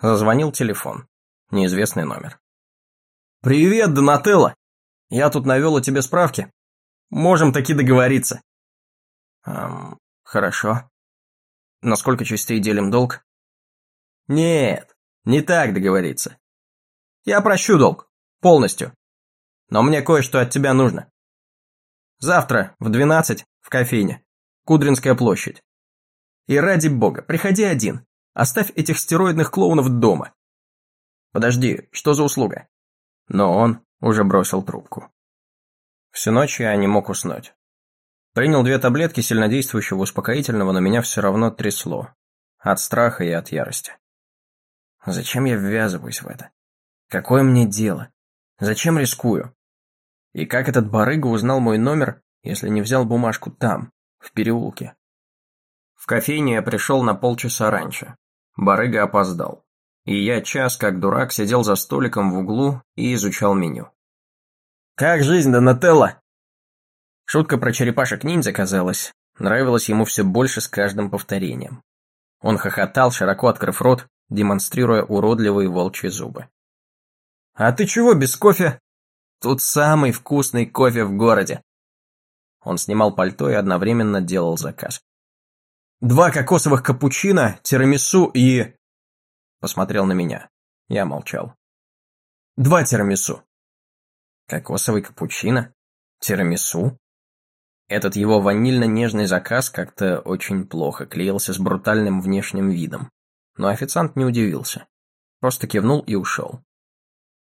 Зазвонил телефон. Неизвестный номер. «Привет, Донателло! Я тут навел о тебе справки. Можем таки договориться». «Эм, хорошо. На сколько частей делим долг?» «Нет, не так договориться. Я прощу долг. Полностью. Но мне кое-что от тебя нужно. Завтра в двенадцать в кофейне. Кудринская площадь. И ради бога, приходи один. Оставь этих стероидных клоунов дома. Подожди, что за услуга? Но он уже бросил трубку. Всю ночь я не мог уснуть. Принял две таблетки сильнодействующего успокоительного, но меня все равно трясло. От страха и от ярости. Зачем я ввязываюсь в это? Какое мне дело? Зачем рискую? И как этот барыга узнал мой номер, если не взял бумажку там, в переулке? В кофейне я пришел на полчаса раньше. Барыга опоздал. И я час, как дурак, сидел за столиком в углу и изучал меню. «Как жизнь, Донателло?» Шутка про черепашек-ниндзя, казалось, нравилась ему все больше с каждым повторением. Он хохотал, широко открыв рот, демонстрируя уродливые волчьи зубы. «А ты чего без кофе?» «Тут самый вкусный кофе в городе». Он снимал пальто и одновременно делал заказ. «Два кокосовых капучино, тирамису и...» Посмотрел на меня. Я молчал. «Два тирамису». «Кокосовый капучино? Тирамису?» Этот его ванильно-нежный заказ как-то очень плохо клеился с брутальным внешним видом. Но официант не удивился. Просто кивнул и ушел.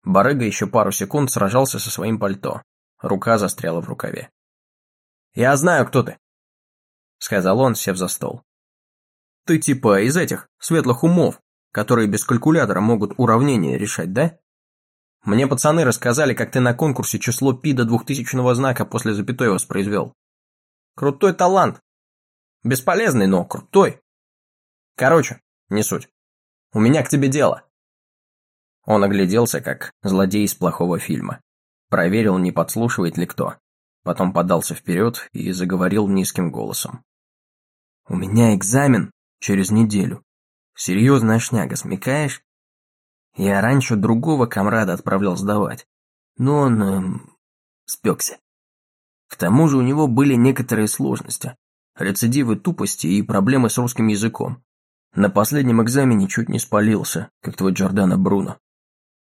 Барыга еще пару секунд сражался со своим пальто. Рука застряла в рукаве. «Я знаю, кто ты», — сказал он, сев за стол. «Ты типа из этих, светлых умов, которые без калькулятора могут уравнения решать, да? Мне пацаны рассказали, как ты на конкурсе число пи до двухтысячного знака после запятой воспроизвел. Крутой талант. Бесполезный, но крутой. Короче, не суть. У меня к тебе дело. Он огляделся, как злодей из плохого фильма. Проверил, не подслушивает ли кто. Потом подался вперед и заговорил низким голосом. «У меня экзамен через неделю. Серьезная шняга, смекаешь? Я раньше другого комрада отправлял сдавать, но он эм, спекся. К тому же у него были некоторые сложности, рецидивы тупости и проблемы с русским языком. На последнем экзамене чуть не спалился, как твой Джордано Бруно.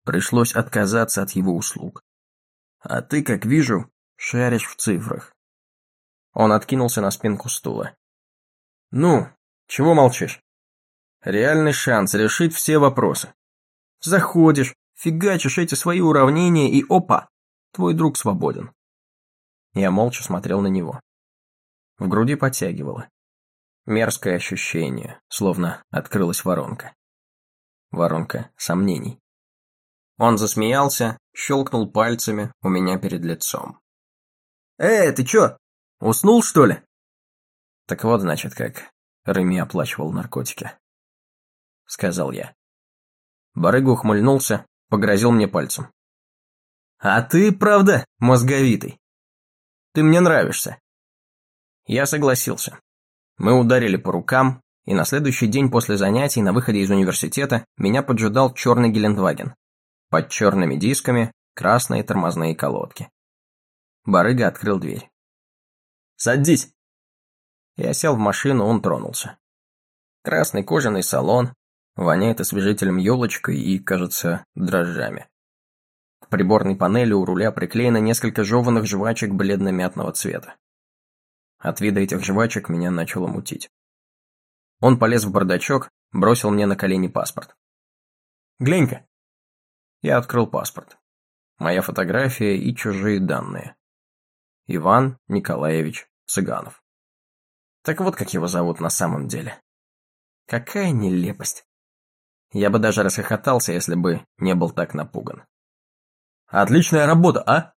Пришлось отказаться от его услуг. А ты, как вижу, шаришь в цифрах. Он откинулся на спинку стула. Ну, чего молчишь? Реальный шанс решить все вопросы. Заходишь, фигачишь эти свои уравнения и опа, твой друг свободен. Я молча смотрел на него. В груди подтягивало. Мерзкое ощущение, словно открылась воронка. Воронка сомнений. Он засмеялся, щелкнул пальцами у меня перед лицом. «Эй, ты чё, уснул, что ли?» Так вот, значит, как Реми оплачивал наркотики. Сказал я. Барыга ухмыльнулся, погрозил мне пальцем. «А ты, правда, мозговитый. Ты мне нравишься». Я согласился. Мы ударили по рукам, и на следующий день после занятий на выходе из университета меня поджидал черный Гелендваген. Под черными дисками красные тормозные колодки. Барыга открыл дверь. «Садись!» Я сел в машину, он тронулся. Красный кожаный салон, воняет освежителем елочкой и, кажется, дрожжами. К приборной панели у руля приклеено несколько жеванных жвачек бледно-мятного цвета. От вида этих жвачек меня начало мутить. Он полез в бардачок, бросил мне на колени паспорт. «Глянь-ка!» Я открыл паспорт. Моя фотография и чужие данные. Иван Николаевич Цыганов. Так вот, как его зовут на самом деле. Какая нелепость. Я бы даже расхохотался, если бы не был так напуган. Отличная работа, а?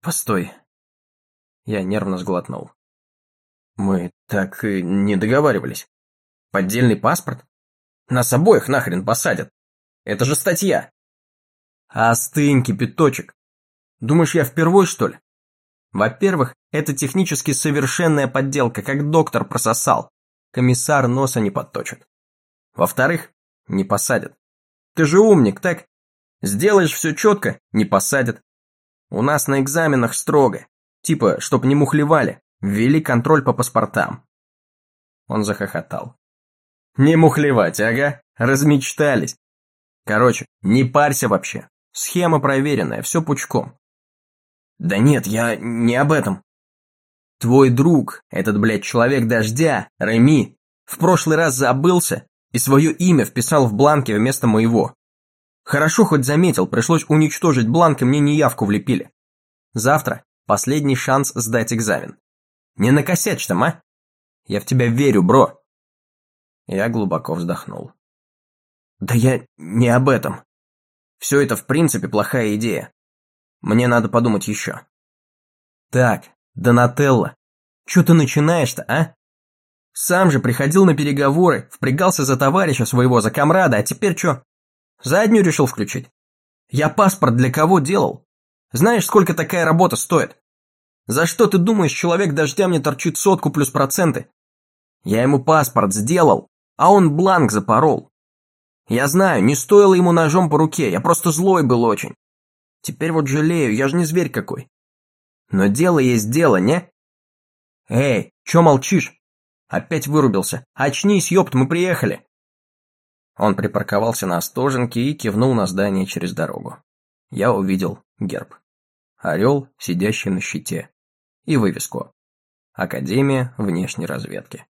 Постой. Я нервно сглотнул. Мы так и не договаривались. Поддельный паспорт? Нас обоих нахрен посадят. Это же статья. Остынь, кипяточек. Думаешь, я впервой, что ли? Во-первых, это технически совершенная подделка, как доктор прососал. Комиссар носа не подточит. Во-вторых, Не посадят. Ты же умник, так? Сделаешь все четко, не посадят. У нас на экзаменах строго. Типа, чтоб не мухлевали, ввели контроль по паспортам. Он захохотал. Не мухлевать, ага, размечтались. Короче, не парься вообще. Схема проверенная, все пучком. Да нет, я не об этом. Твой друг, этот, блядь, человек дождя, Реми, в прошлый раз забылся и свое имя вписал в бланке вместо моего. Хорошо хоть заметил, пришлось уничтожить бланк и мне неявку влепили. Завтра последний шанс сдать экзамен. Не накосячь там, а? Я в тебя верю, бро. Я глубоко вздохнул. Да я не об этом. Все это в принципе плохая идея. Мне надо подумать еще. Так, Донателло, что ты начинаешь-то, а? Сам же приходил на переговоры, впрягался за товарища своего, за комрада, а теперь что? Заднюю решил включить? Я паспорт для кого делал? Знаешь, сколько такая работа стоит? За что ты думаешь, человек дождя мне торчит сотку плюс проценты? Я ему паспорт сделал, а он бланк запорол. Я знаю, не стоило ему ножом по руке, я просто злой был очень. Теперь вот жалею, я же не зверь какой. Но дело есть дело, не? Эй, чё молчишь? Опять вырубился. Очнись, ёпт, мы приехали. Он припарковался на Остоженке и кивнул на здание через дорогу. Я увидел герб. Орел, сидящий на щите. И вывеску. Академия внешней разведки.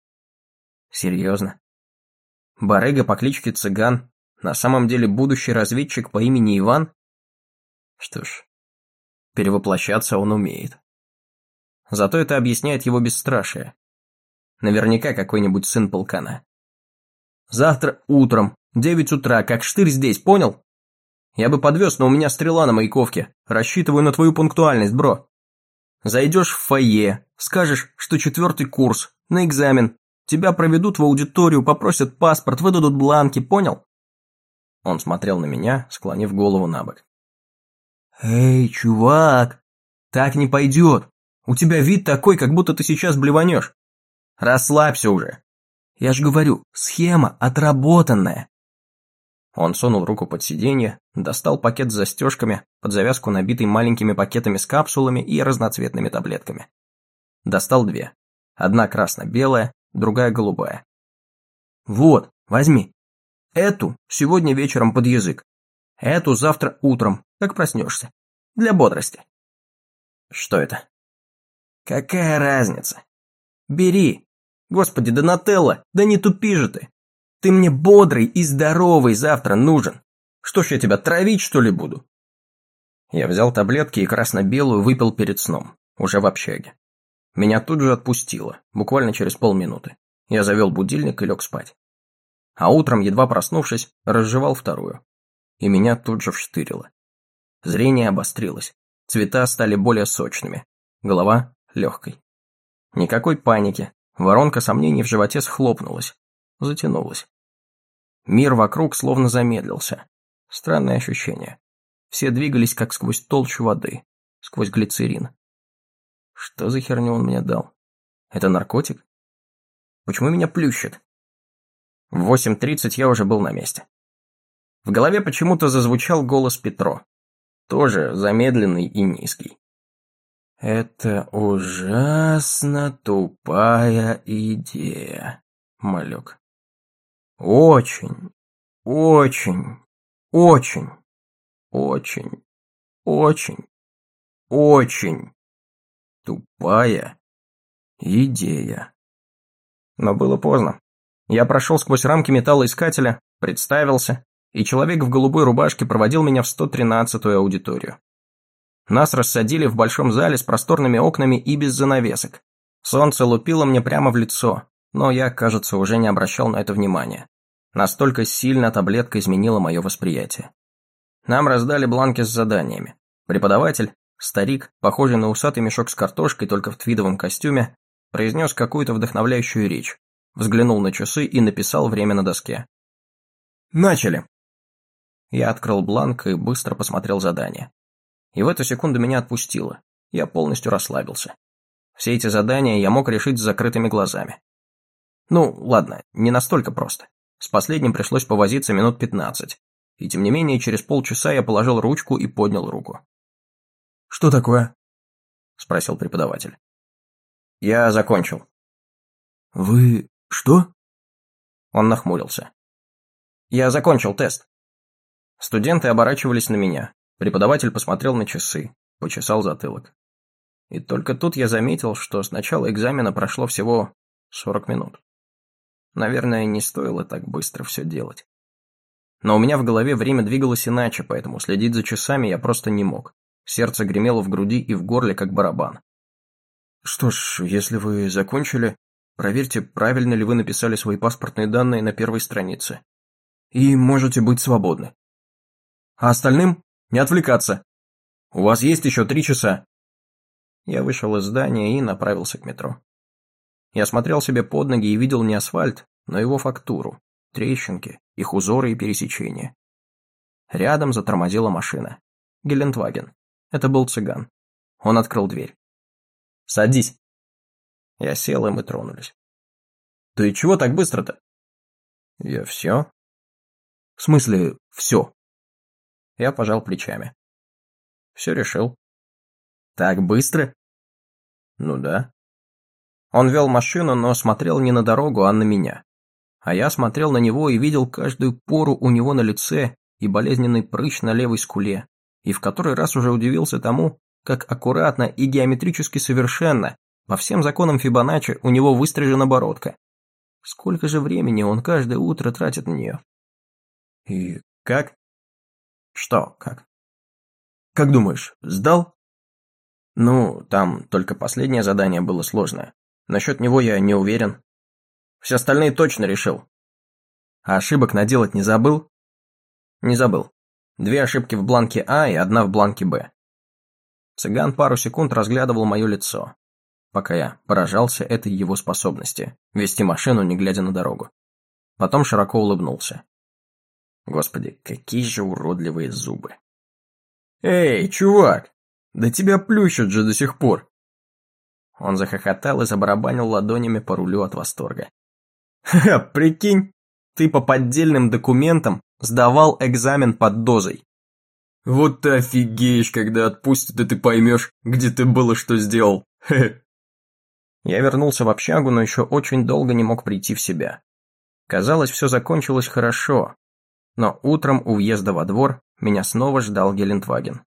Серьезно? Барыга по кличке Цыган на самом деле будущий разведчик по имени Иван? Что ж, перевоплощаться он умеет. Зато это объясняет его бесстрашие. Наверняка какой-нибудь сын полкана. Завтра утром, девять утра, как штырь здесь, понял? Я бы подвез, но у меня стрела на маяковке. Рассчитываю на твою пунктуальность, бро. Зайдешь в фойе, скажешь, что четвертый курс, на экзамен. Тебя проведут в аудиторию, попросят паспорт, выдадут бланки, понял? Он смотрел на меня, склонив голову на бок. «Эй, чувак, так не пойдет. У тебя вид такой, как будто ты сейчас блеванешь. Расслабься уже. Я же говорю, схема отработанная». Он сунул руку под сиденье, достал пакет с застежками, под завязку набитый маленькими пакетами с капсулами и разноцветными таблетками. Достал две. Одна красно-белая, другая голубая. «Вот, возьми. Эту сегодня вечером под язык. Эту завтра утром, как проснешься. Для бодрости». «Что это?» «Какая разница? Бери. Господи, Донателло, да не тупи же ты. Ты мне бодрый и здоровый завтра нужен. Что ж я тебя травить, что ли, буду?» Я взял таблетки и красно-белую выпил перед сном, уже в общаге. Меня тут же отпустило, буквально через полминуты. Я завел будильник и лег спать. А утром, едва проснувшись, разжевал вторую. И меня тут же вштырило. Зрение обострилось, цвета стали более сочными, голова легкой. Никакой паники, воронка сомнений в животе схлопнулась, затянулась. Мир вокруг словно замедлился. Странное ощущение. Все двигались как сквозь толщу воды, сквозь глицерин. Что за херню он мне дал? Это наркотик? Почему меня плющит? В 8.30 я уже был на месте. В голове почему-то зазвучал голос Петро. Тоже замедленный и низкий. «Это ужасно тупая идея, малек. Очень, очень, очень, очень, очень, очень тупая идея». Но было поздно. Я прошел сквозь рамки металлоискателя, представился, и человек в голубой рубашке проводил меня в 113-ю аудиторию. Нас рассадили в большом зале с просторными окнами и без занавесок. Солнце лупило мне прямо в лицо, но я, кажется, уже не обращал на это внимания. Настолько сильно таблетка изменила мое восприятие. Нам раздали бланки с заданиями. Преподаватель, старик, похожий на усатый мешок с картошкой, только в твидовом костюме, произнес какую-то вдохновляющую речь, взглянул на часы и написал время на доске. «Начали!» Я открыл бланк и быстро посмотрел задание. И в эту секунду меня отпустило. Я полностью расслабился. Все эти задания я мог решить с закрытыми глазами. Ну, ладно, не настолько просто. С последним пришлось повозиться минут пятнадцать. И тем не менее, через полчаса я положил ручку и поднял руку. «Что такое?» – спросил преподаватель. «Я закончил». «Вы что?» Он нахмурился. «Я закончил тест». Студенты оборачивались на меня. Преподаватель посмотрел на часы, почесал затылок. И только тут я заметил, что с начала экзамена прошло всего 40 минут. Наверное, не стоило так быстро все делать. Но у меня в голове время двигалось иначе, поэтому следить за часами я просто не мог. Сердце гремело в груди и в горле, как барабан. «Что ж, если вы закончили, проверьте, правильно ли вы написали свои паспортные данные на первой странице. И можете быть свободны. А остальным не отвлекаться. У вас есть еще три часа. Я вышел из здания и направился к метро. Я смотрел себе под ноги и видел не асфальт, но его фактуру, трещинки, их узоры и пересечения. Рядом затормозила машина. Гелендваген. Это был цыган. Он открыл дверь. «Садись». Я сел, и мы тронулись. «Ты чего так быстро-то?» «Я все». «В смысле, все?» Я пожал плечами. «Все решил». Так быстро? Ну да. Он вел машину, но смотрел не на дорогу, а на меня. А я смотрел на него и видел каждую пору у него на лице и болезненный прыщ на левой скуле, и в который раз уже удивился тому, как аккуратно и геометрически совершенно, по всем законам Фибоначчи, у него выстрижена бородка. Сколько же времени он каждое утро тратит на нее? И как? Что, как? Как думаешь, сдал? Ну, там только последнее задание было сложное. Насчет него я не уверен. Все остальные точно решил. А ошибок наделать не забыл? Не забыл. Две ошибки в бланке А и одна в бланке Б. Цыган пару секунд разглядывал мое лицо, пока я поражался этой его способности вести машину, не глядя на дорогу. Потом широко улыбнулся. Господи, какие же уродливые зубы. «Эй, чувак, да тебя плющат же до сих пор. Он захохотал и забарабанил ладонями по рулю от восторга. «Ха, прикинь, ты по поддельным документам сдавал экзамен под дозой. Вот ты офигеешь, когда отпустят, и ты поймешь, где ты был и что сделал. Хе. Я вернулся в общагу, но еще очень долго не мог прийти в себя. Казалось, все закончилось хорошо, но утром у въезда во двор меня снова ждал Гелендваген.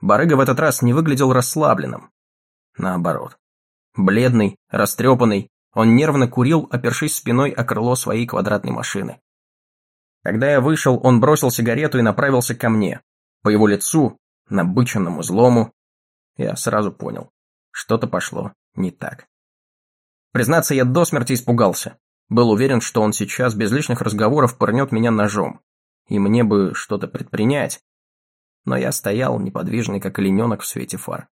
Барыга в этот раз не выглядел расслабленным. Наоборот. Бледный, растрепанный, он нервно курил, опершись спиной о крыло своей квадратной машины. Когда я вышел, он бросил сигарету и направился ко мне. По его лицу, набыченному злому, я сразу понял, что-то пошло не так. Признаться, я до смерти испугался. Был уверен, что он сейчас без лишних разговоров пырнет меня ножом. И мне бы что-то предпринять, но я стоял неподвижный, как олененок в свете фар.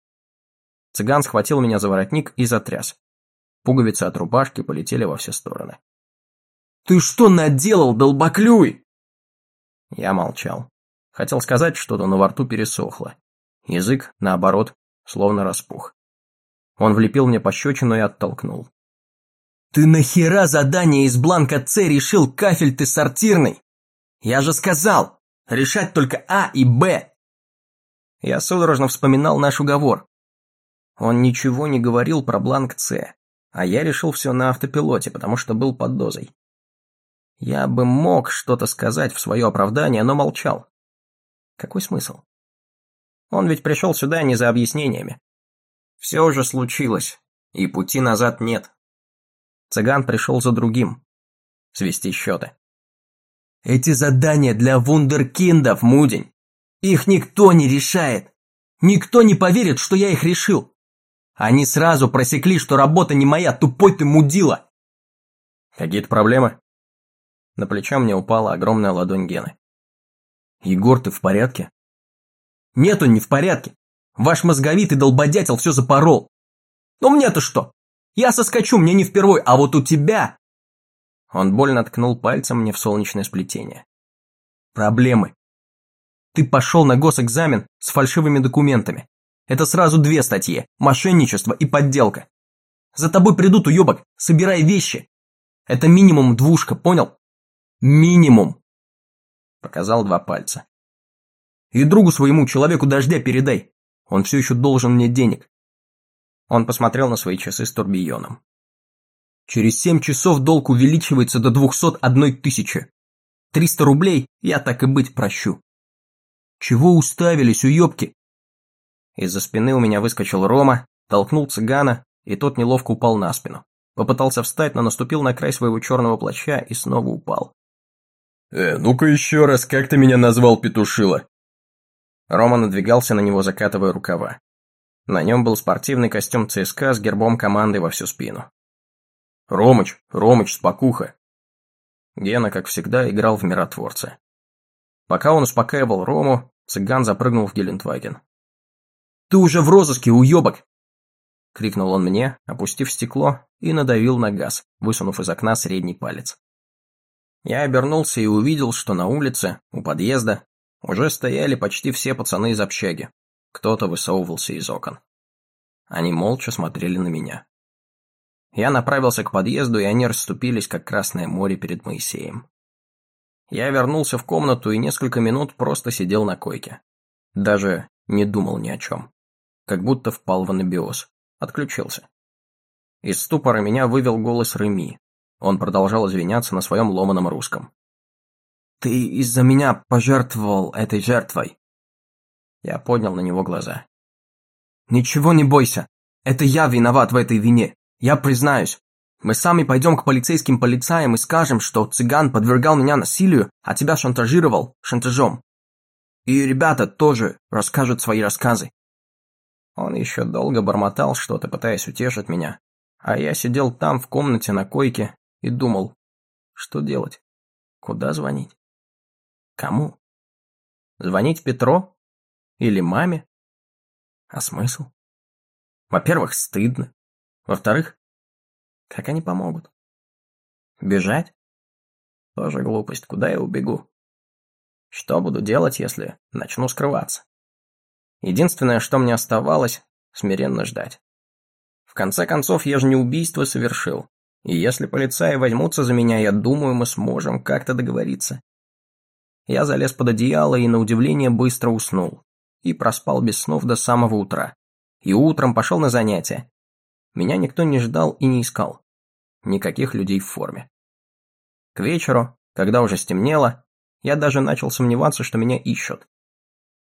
Цыган схватил меня за воротник и затряс. Пуговицы от рубашки полетели во все стороны. «Ты что наделал, долбоклюй?» Я молчал. Хотел сказать что-то, но во рту пересохло. Язык, наоборот, словно распух. Он влепил мне пощечину и оттолкнул. «Ты нахера задание из бланка С решил кафель ты сортирный? Я же сказал, решать только А и Б, я судорожно вспоминал наш уговор. Он ничего не говорил про бланк С, а я решил все на автопилоте, потому что был под дозой. Я бы мог что-то сказать в свое оправдание, но молчал. Какой смысл? Он ведь пришел сюда не за объяснениями. Все уже случилось, и пути назад нет. Цыган пришел за другим. Свести счеты. Эти задания для вундеркиндов, Мудень. Их никто не решает. Никто не поверит, что я их решил. Они сразу просекли, что работа не моя, тупой ты мудила. Какие-то проблемы? На плечо мне упала огромная ладонь Гены. Егор, ты в порядке? Нет, он не в порядке. Ваш мозговитый долбодятел все запорол. Но мне-то что? Я соскочу, мне не впервой, а вот у тебя... Он больно ткнул пальцем мне в солнечное сплетение. Проблемы. Ты пошел на госэкзамен с фальшивыми документами. Это сразу две статьи – мошенничество и подделка. За тобой придут, уебок, собирай вещи. Это минимум двушка, понял? Минимум. Показал два пальца. И другу своему человеку дождя передай. Он все еще должен мне денег. Он посмотрел на свои часы с турбионом. Через семь часов долг увеличивается до двухсот одной тысячи. Триста рублей я так и быть прощу. Чего уставились, уёбки? Из-за спины у меня выскочил Рома, толкнул цыгана, и тот неловко упал на спину. Попытался встать, но наступил на край своего черного плаща и снова упал. «Э, ну-ка еще раз, как ты меня назвал, петушила?» Рома надвигался на него, закатывая рукава. На нем был спортивный костюм ЦСКА с гербом команды во всю спину. «Ромыч, Ромыч, спокуха!» Гена, как всегда, играл в миротворца. Пока он успокаивал Рому, цыган запрыгнул в Гелендваген. «Ты уже в розыске, уебок!» — крикнул он мне, опустив стекло, и надавил на газ, высунув из окна средний палец. Я обернулся и увидел, что на улице, у подъезда, уже стояли почти все пацаны из общаги. Кто-то высовывался из окон. Они молча смотрели на меня. Я направился к подъезду, и они расступились, как Красное море перед Моисеем. Я вернулся в комнату и несколько минут просто сидел на койке. Даже не думал ни о чем. Как будто впал в анабиоз. Отключился. Из ступора меня вывел голос Реми. Он продолжал извиняться на своем ломаном русском. «Ты из-за меня пожертвовал этой жертвой». Я поднял на него глаза. «Ничего не бойся. Это я виноват в этой вине. Я признаюсь. Мы сами пойдем к полицейским полицаям и скажем, что цыган подвергал меня насилию, а тебя шантажировал шантажом. И ребята тоже расскажут свои рассказы. Он еще долго бормотал что-то, пытаясь утешить меня, а я сидел там, в комнате, на койке, и думал, что делать? Куда звонить? Кому? Звонить Петро? Или маме? А смысл? Во-первых, стыдно. Во-вторых, как они помогут? Бежать? Тоже глупость, куда я убегу? Что буду делать, если начну скрываться? Единственное, что мне оставалось, смиренно ждать. В конце концов, я же не убийство совершил. И если полицаи возьмутся за меня, я думаю, мы сможем как-то договориться. Я залез под одеяло и, на удивление, быстро уснул. И проспал без снов до самого утра. И утром пошел на занятия. Меня никто не ждал и не искал. Никаких людей в форме. К вечеру, когда уже стемнело, я даже начал сомневаться, что меня ищут.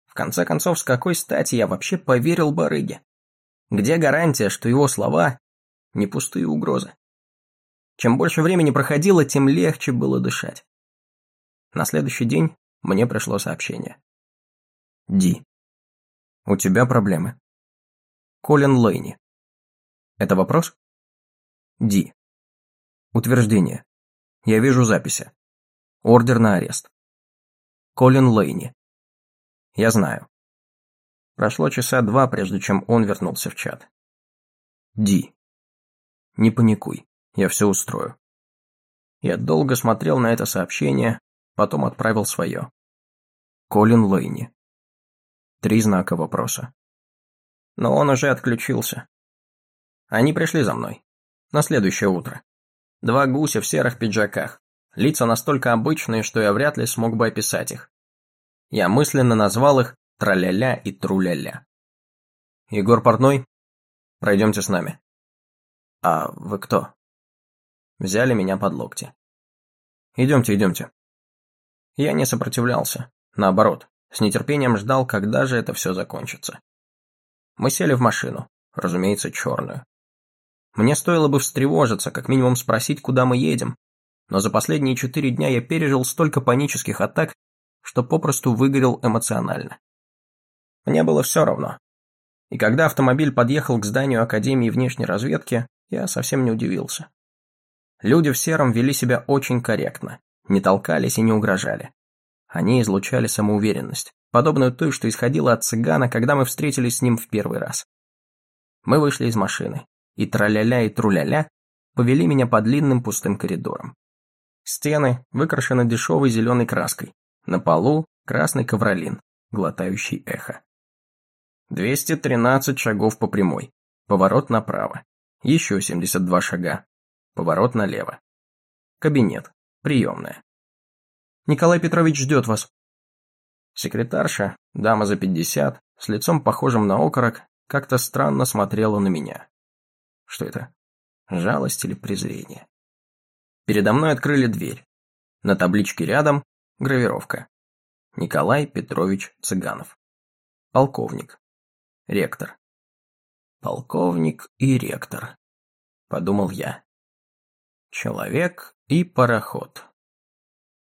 В конце концов, с какой стати я вообще поверил барыге? Где гарантия, что его слова не пустые угрозы? Чем больше времени проходило, тем легче было дышать. На следующий день мне пришло сообщение. Ди. У тебя проблемы. Колин Лейни. Это вопрос? Ди. Утверждение. Я вижу записи. Ордер на арест. Колин Лейни. Я знаю. Прошло часа два, прежде чем он вернулся в чат. Ди. Не паникуй, я все устрою. Я долго смотрел на это сообщение, потом отправил свое. Колин Лейни. Три знака вопроса. Но он уже отключился. Они пришли за мной. На следующее утро. Два гуся в серых пиджаках. Лица настолько обычные, что я вряд ли смог бы описать их. Я мысленно назвал их Траля-ля и Труля-ля. «Егор Портной, пройдемте с нами». «А вы кто?» Взяли меня под локти. «Идемте, идемте». Я не сопротивлялся. Наоборот, с нетерпением ждал, когда же это все закончится. Мы сели в машину, разумеется, черную. Мне стоило бы встревожиться, как минимум спросить, куда мы едем, но за последние четыре дня я пережил столько панических атак, что попросту выгорел эмоционально. Мне было все равно. И когда автомобиль подъехал к зданию Академии внешней разведки, я совсем не удивился. Люди в сером вели себя очень корректно, не толкались и не угрожали. Они излучали самоуверенность, подобную той, что исходила от цыгана, когда мы встретились с ним в первый раз. Мы вышли из машины, и траля-ля и труля-ля повели меня по длинным пустым коридорам. Стены выкрашены дешевой зеленой краской, на полу красный ковролин, глотающий эхо. 213 шагов по прямой. Поворот направо. Еще 72 шага. Поворот налево. Кабинет. Приемная. Николай Петрович ждет вас». Секретарша, дама за пятьдесят, с лицом похожим на окорок, как-то странно смотрела на меня. Что это? Жалость или презрение? Передо мной открыли дверь. На табличке рядом гравировка. Николай Петрович Цыганов. Полковник. Ректор. Полковник и ректор. Подумал я. Человек и пароход.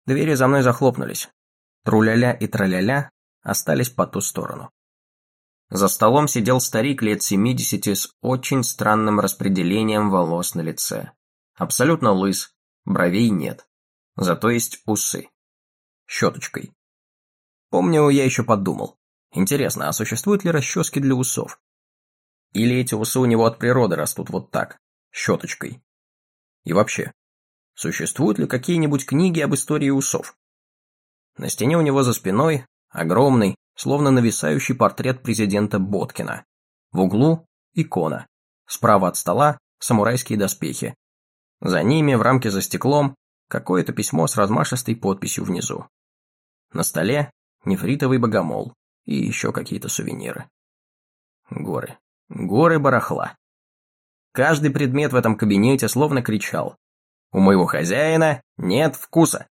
Двери за мной захлопнулись. Труляля и траляля остались по ту сторону. За столом сидел старик лет семидесяти с очень странным распределением волос на лице. Абсолютно лыс, бровей нет. Зато есть усы. Щеточкой. Помню, я еще подумал. Интересно, а существуют ли расчески для усов? Или эти усы у него от природы растут вот так, щеточкой? И вообще, существуют ли какие-нибудь книги об истории усов? На стене у него за спиной огромный, словно нависающий портрет президента Боткина. В углу – икона. Справа от стола – самурайские доспехи. За ними, в рамке за стеклом, какое-то письмо с размашистой подписью внизу. На столе – нефритовый богомол и еще какие-то сувениры. Горы. Горы барахла. Каждый предмет в этом кабинете словно кричал. У моего хозяина нет вкуса.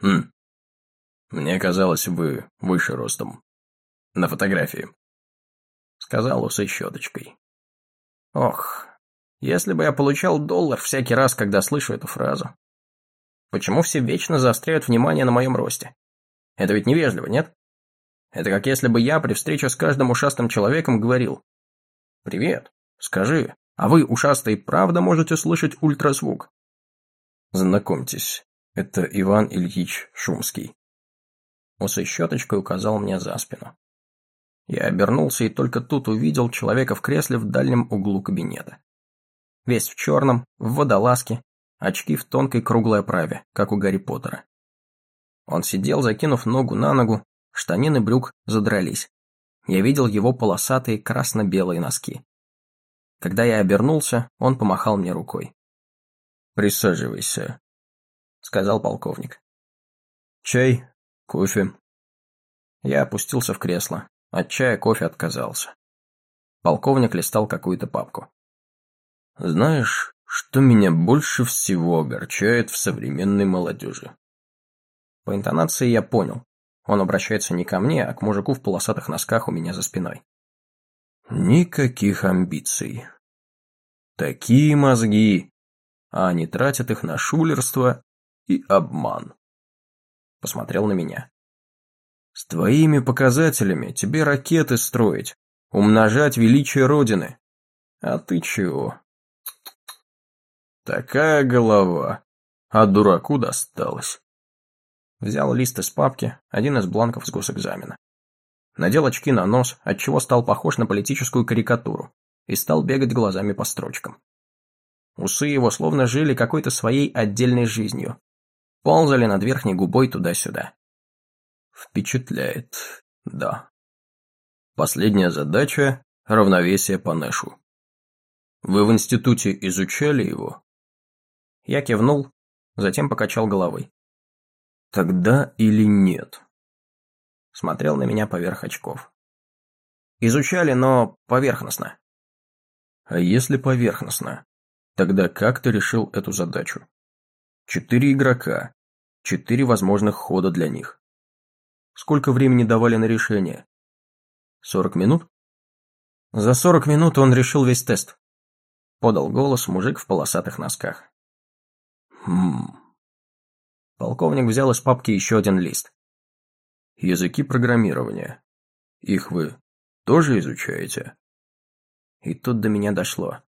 Хм, мне казалось, вы выше ростом. На фотографии. Сказал усы щеточкой. Ох, если бы я получал доллар всякий раз, когда слышу эту фразу. Почему все вечно заостряют внимание на моем росте? Это ведь невежливо, нет? Это как если бы я при встрече с каждым ушастым человеком говорил. «Привет, скажи, а вы, ушастые, правда можете слышать ультразвук?» Знакомьтесь, это Иван Ильич Шумский. Усы щеточкой указал мне за спину. Я обернулся и только тут увидел человека в кресле в дальнем углу кабинета. Весь в черном, в водолазке, очки в тонкой круглой оправе, как у Гарри Поттера. Он сидел, закинув ногу на ногу, штанины брюк задрались. Я видел его полосатые красно-белые носки. Когда я обернулся, он помахал мне рукой. «Присаживайся», — сказал полковник. «Чай Кофе. Я опустился в кресло. От чая кофе отказался. Полковник листал какую-то папку. Знаешь, что меня больше всего огорчает в современной молодежи? По интонации я понял. Он обращается не ко мне, а к мужику в полосатых носках у меня за спиной. Никаких амбиций. Такие мозги, а они тратят их на шулерство и обман посмотрел на меня. «С твоими показателями тебе ракеты строить, умножать величие Родины. А ты чего?» «Такая голова, а дураку досталось». Взял лист из папки, один из бланков с госэкзамена. Надел очки на нос, отчего стал похож на политическую карикатуру, и стал бегать глазами по строчкам. Усы его словно жили какой-то своей отдельной жизнью, ползали над верхней губой туда-сюда. Впечатляет, да. Последняя задача – равновесие по Нэшу. Вы в институте изучали его? Я кивнул, затем покачал головой. Тогда или нет? Смотрел на меня поверх очков. Изучали, но поверхностно. А если поверхностно, тогда как ты решил эту задачу? Четыре игрока. Четыре возможных хода для них. Сколько времени давали на решение? Сорок минут? За сорок минут он решил весь тест. Подал голос мужик в полосатых носках. Хм. Полковник взял из папки еще один лист. Языки программирования. Их вы тоже изучаете? И тут до меня дошло.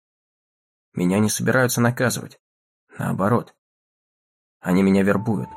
Меня не собираются наказывать. Наоборот. Они меня вербуют.